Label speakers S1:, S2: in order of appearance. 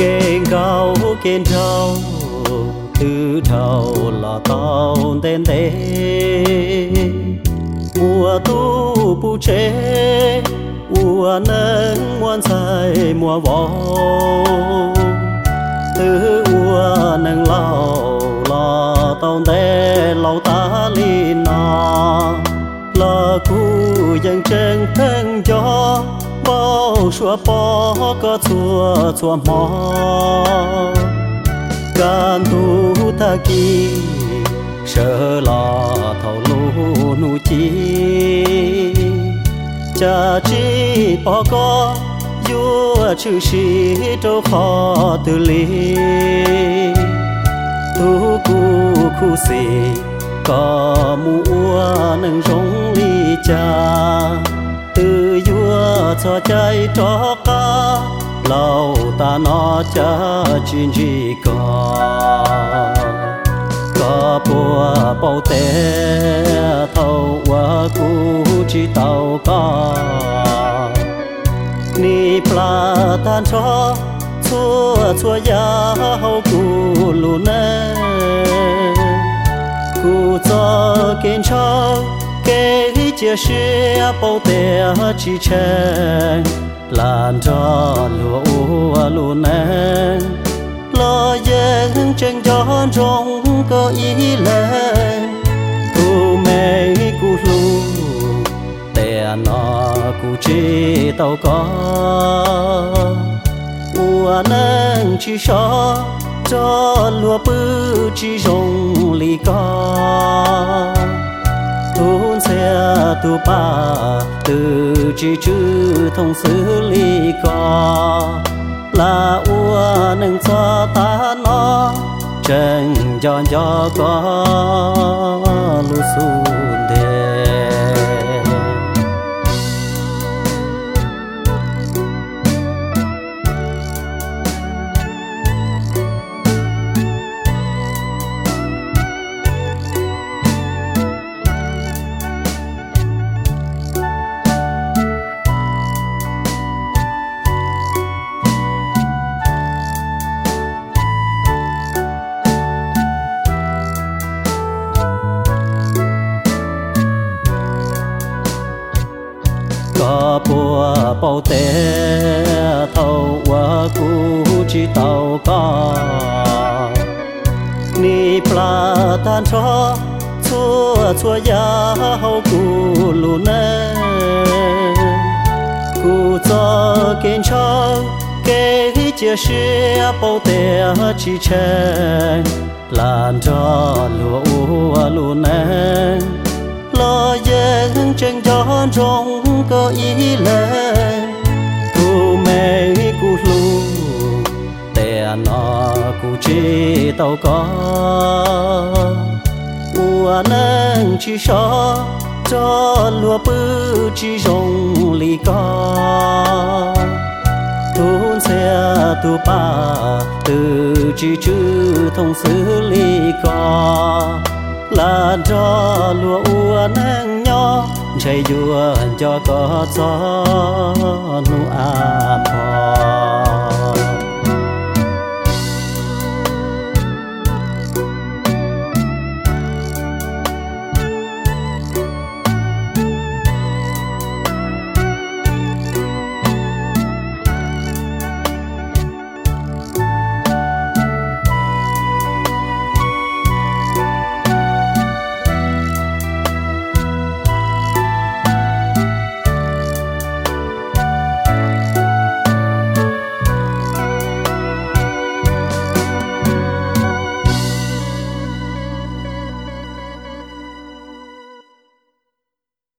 S1: kênh cao kênh trâu từ đầu là tao tên thế mùa tu bu chế mùa nắng muôn say mùa võ từ mùa nắng lao là tao tê lâu ta li na. Là cu dân chân thân bao xua bó có chua chua mò gan tu ta ki sợ là thầu lu nu chi cha chi bỏ có vua chữ sĩ đâu khó từ ly tu cu khu sĩ có mua nâng rong ly cha từ vua cho trái cho cá. Lâu ta nó cha chín gì có có bùa bao tê, thâu qua cú chỉ tàu có ni pla tan cho chua chua ya hậu cũ lu nè cũ cho kiến cho chia sẻ bao tè chi chen lan cho lúa lúa nè lo yên chân gió trong cơ ý lên tu mê cu lu tè nó cu chi tàu có. Ua nâng chi cho cho lúa bư chi rong lì con thôn xe tu ba, từ chỉ chữ thông xử lý có là ua nâng cho ta nó chẳng cho cho có bùa tê thâu quá cú chỉ tàu có. Ni pla tan cho chua chua ya hậu cú lù nè cú cho kiên cho, kê chia sẻ bao tê chỉ chen lan cho lúa lù nè lo yên chân cho trong cơ ý lên tè nó cu chi tàu có. U à nâng chi cho cho lúa bự chi rong lì có. Tuôn xe tu ba từ chi chữ thông xử lý có. Là cho lúa ua à nâng nhỏ chạy vua cho có gió